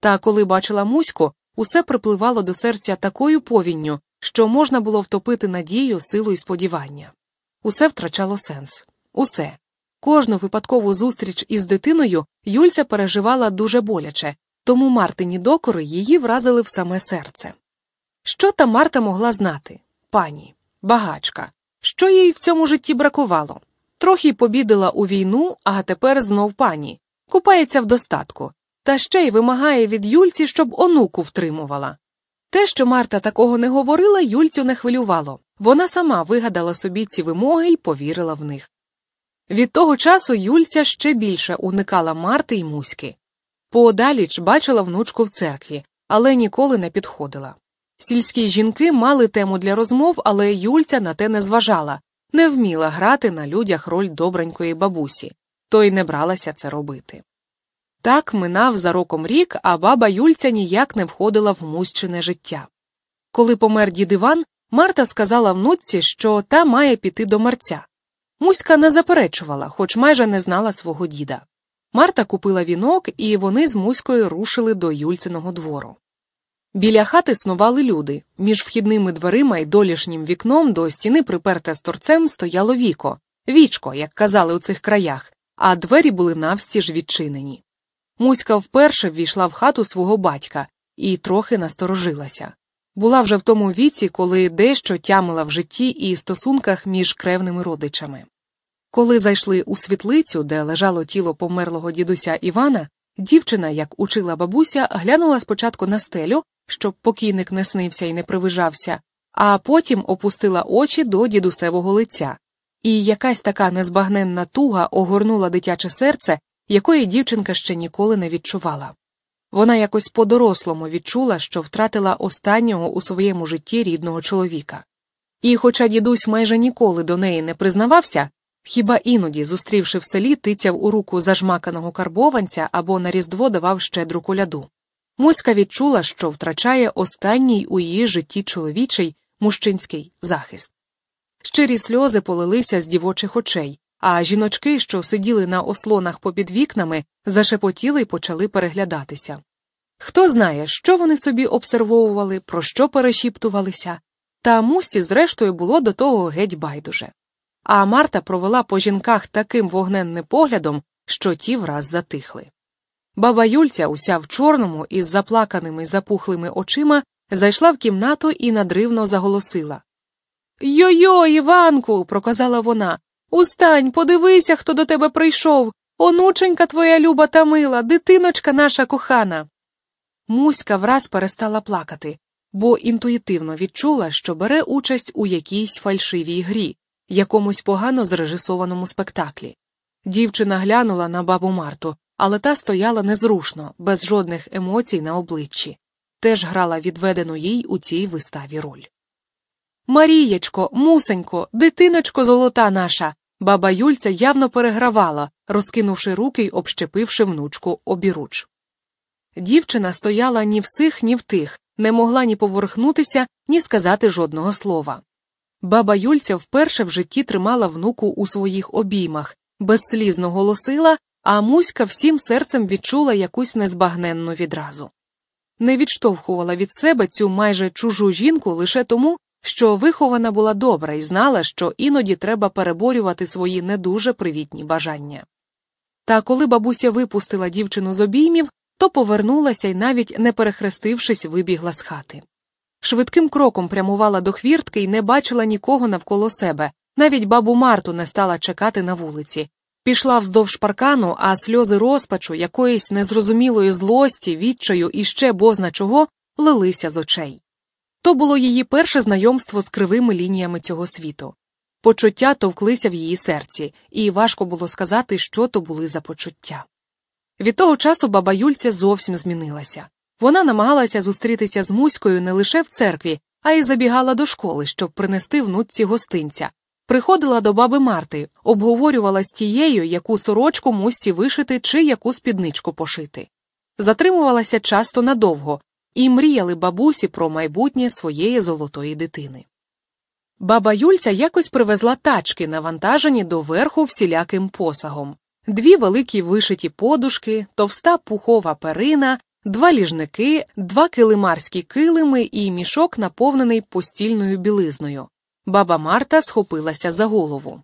Та коли бачила Муську, усе припливало до серця такою повінню, що можна було втопити надію, силу і сподівання. Усе втрачало сенс. Усе. Кожну випадкову зустріч із дитиною Юльця переживала дуже боляче, тому Мартині докори її вразили в саме серце. Що та Марта могла знати? Пані, багачка. Що їй в цьому житті бракувало? Трохи побідила у війну, а тепер знов пані, купається в достатку, та ще й вимагає від Юльці, щоб онуку втримувала. Те, що Марта такого не говорила, Юльцю не хвилювало. Вона сама вигадала собі ці вимоги і повірила в них. Від того часу Юльця ще більше уникала Марти й Муськи. Поодаліч бачила внучку в церкві, але ніколи не підходила. Сільські жінки мали тему для розмов, але Юльця на те не зважала, не вміла грати на людях роль добренької бабусі, то й не бралася це робити. Так минав за роком рік, а баба Юльця ніяк не входила в мущине життя. Коли помер дід Іван, Марта сказала внучці, що та має піти до мерця. Муська не заперечувала, хоч майже не знала свого діда. Марта купила вінок, і вони з Муською рушили до Юльциного двору. Біля хати снували люди. Між вхідними дверима і долішнім вікном до стіни, приперте з торцем, стояло віко, вічко, як казали у цих краях, а двері були навстіж відчинені. Муська вперше ввійшла в хату свого батька і трохи насторожилася. Була вже в тому віці, коли дещо тямила в житті і стосунках між кревними родичами. Коли зайшли у світлицю, де лежало тіло померлого дідуся Івана, дівчина, як учила бабуся, глянула спочатку на стелю, щоб покійник не снився і не привижався, а потім опустила очі до дідусевого лиця, і якась така незбагненна туга огорнула дитяче серце, якої дівчинка ще ніколи не відчувала. Вона якось по-дорослому відчула, що втратила останнього у своєму житті рідного чоловіка. І, хоча дідусь майже ніколи до неї не признавався, хіба іноді, зустрівши в селі, тицяв у руку зажмаканого карбованця або на різдво давав щедру коляду. Муська відчула, що втрачає останній у її житті чоловічий мужчинський захист. Щирі сльози полилися з дівочих очей, а жіночки, що сиділи на ослонах попід вікнами, зашепотіли й почали переглядатися. Хто знає, що вони собі обсервовували, про що перешіптувалися, та мусті, зрештою, було до того геть байдуже. А Марта провела по жінках таким вогненним поглядом, що ті враз затихли. Баба Юльця, уся в чорному, із заплаканими запухлими очима, зайшла в кімнату і надривно заголосила. Йо-йо, Іванку, проказала вона. Устань, подивися, хто до тебе прийшов. Онученька твоя люба та мила, дитиночка наша кохана. Муська враз перестала плакати, бо інтуїтивно відчула, що бере участь у якійсь фальшивій грі, якомусь погано зрежисованому спектаклі. Дівчина глянула на бабу Марту, але та стояла незрушно, без жодних емоцій на обличчі, теж грала відведену їй у цій виставі роль. Марієчко, мусенько, дитиночко золота наша. Баба Юльця явно перегравала, розкинувши руки й общепивши внучку обіруч. Дівчина стояла ні в сих, ні в тих, не могла ні поворухнутися, ні сказати жодного слова. Баба Юльця вперше в житті тримала внуку у своїх обіймах, безслізно голосила, а Муська всім серцем відчула якусь незбагненну відразу. Не відштовхувала від себе цю майже чужу жінку лише тому, що вихована була добра і знала, що іноді треба переборювати свої не дуже привітні бажання. Та коли бабуся випустила дівчину з обіймів, то повернулася і, навіть не перехрестившись, вибігла з хати. Швидким кроком прямувала до хвіртки і не бачила нікого навколо себе, навіть бабу Марту не стала чекати на вулиці. Пішла вздовж паркану, а сльози розпачу, якоїсь незрозумілої злості, відчаю і ще бозна чого лилися з очей. То було її перше знайомство з кривими лініями цього світу. Почуття товклися в її серці, і важко було сказати, що то були за почуття. Від того часу баба Юльця зовсім змінилася. Вона намагалася зустрітися з Муською не лише в церкві, а й забігала до школи, щоб принести внучці гостинця. Приходила до баби Марти, обговорювала з тією, яку сорочку мусці вишити чи яку спідничку пошити. Затримувалася часто надовго, і мріяли бабусі про майбутнє своєї золотої дитини. Баба Юльця якось привезла тачки, навантажені доверху всіляким посагом, дві великі вишиті подушки, товста пухова перина, два ліжники, два килимарські килими і мішок, наповнений постільною білизною. Баба Марта схопилася за голову.